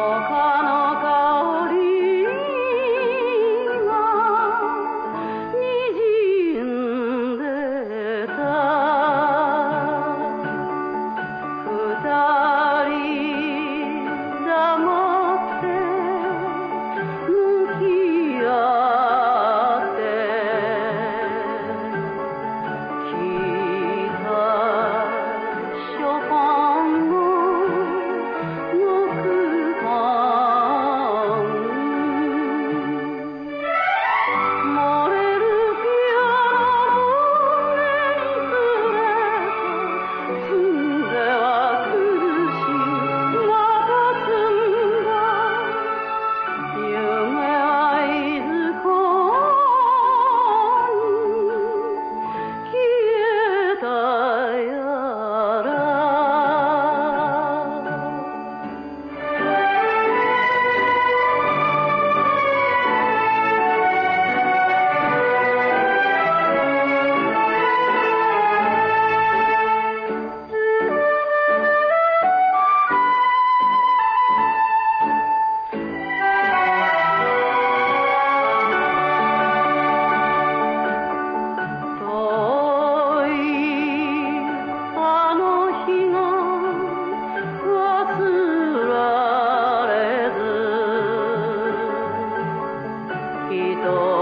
我。viento.